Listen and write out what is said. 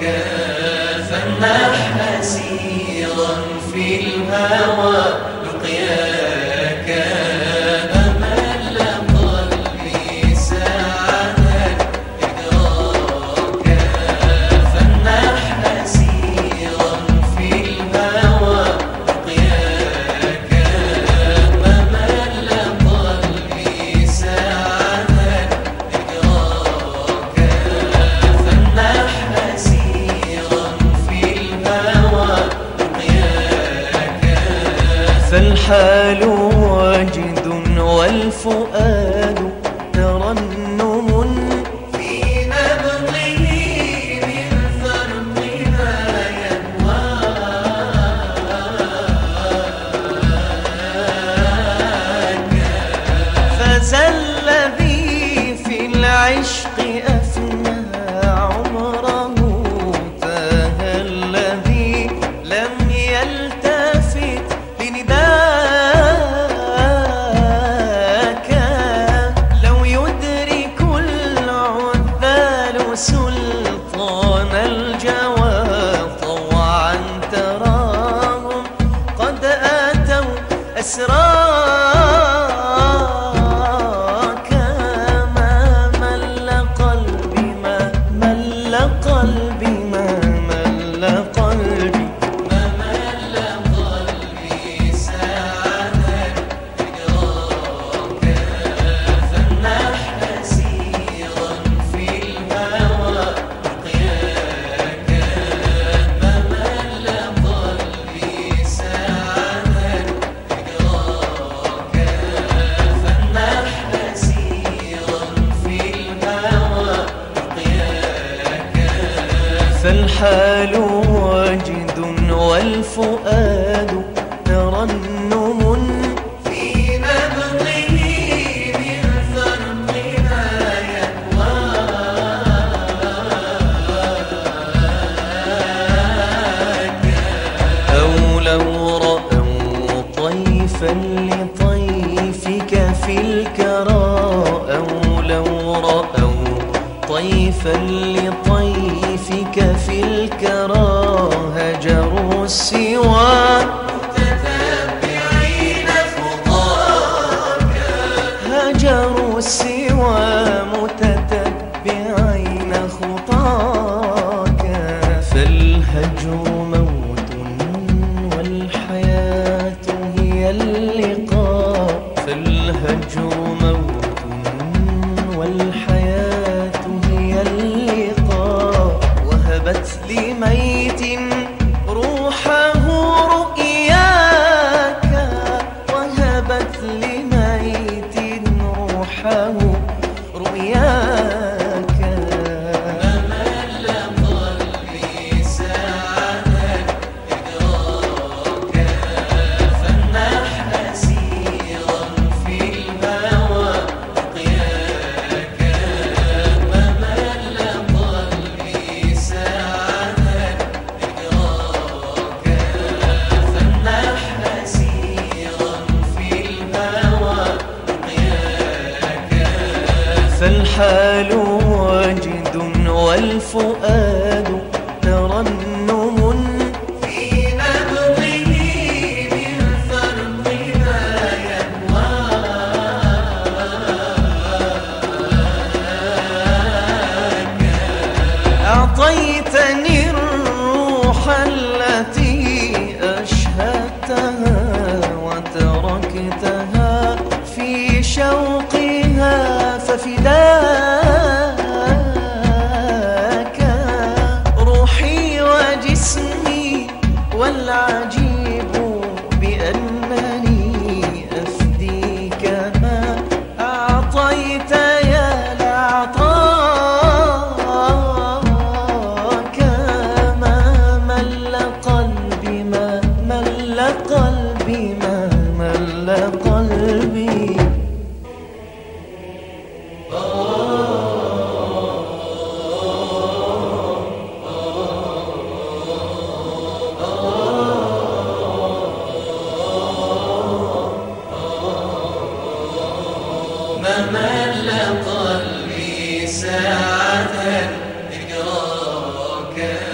كافا مسيرا في الهوى. الحال واجد والفؤاد Soon. الحال واجد والفؤاد ترنم في نبضه من فرق ما يهواك أو لو رأوا طيفا لطيفك في الكرى أو لو رأوا طيفا لطيفك الهجر موت والحياة هي اللقاء. فالهجر موت والحياة الحال واجد والفؤاد ففداك روحي وجسمي والعجيب. again.